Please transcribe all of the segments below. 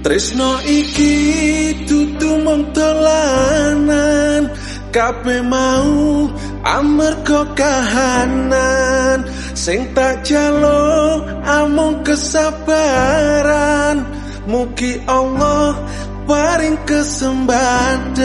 Tresno iki dudu mung dolanan mau amarga kahanan. Sing tak jalo amung kesabaran. Mugi Allah paring kesempatan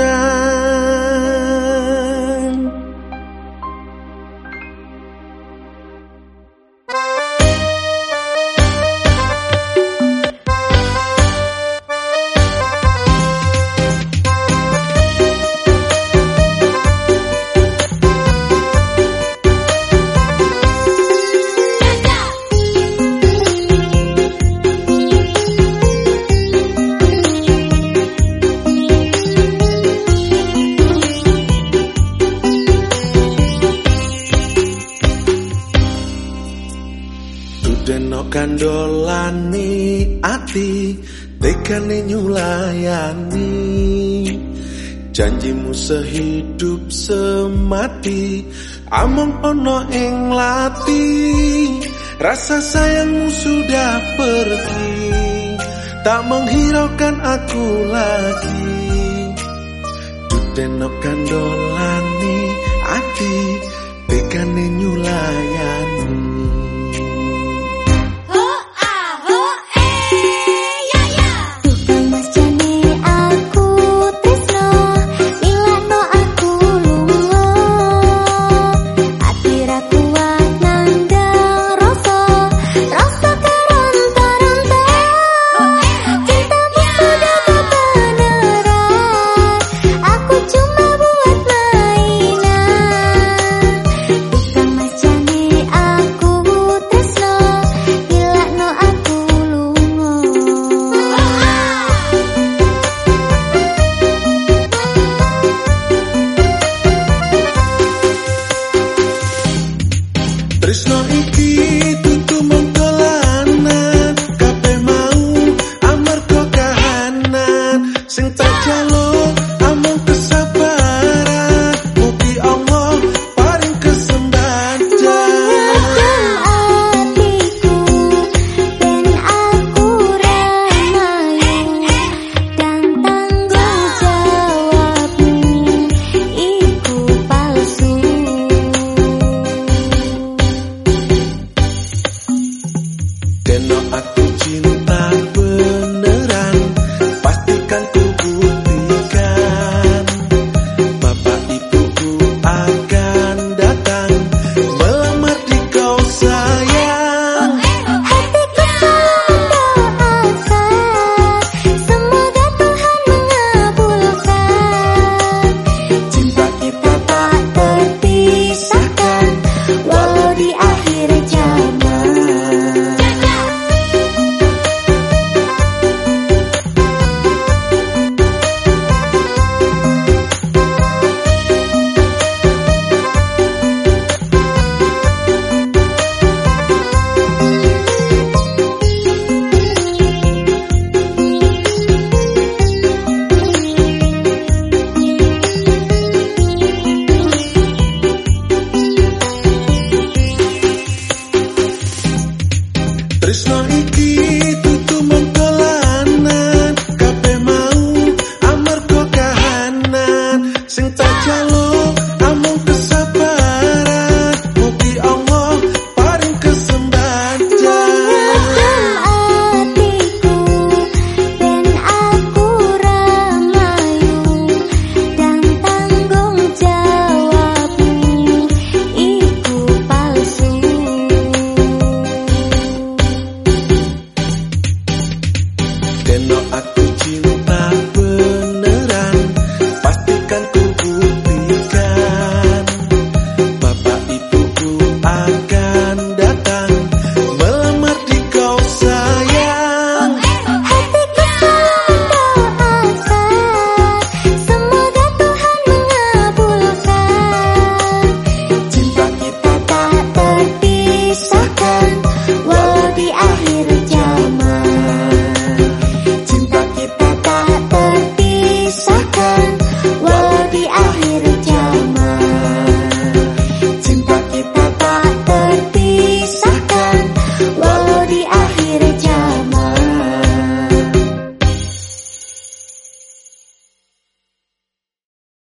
Dudeno kandolani ati Tekane nyulayani. Janjimu sehidup semati Among ono ing lati. Rasa sayangmu sudah pergi Tak menghiraukan aku lagi. Dudeno kandolani ati Tekane nyulayani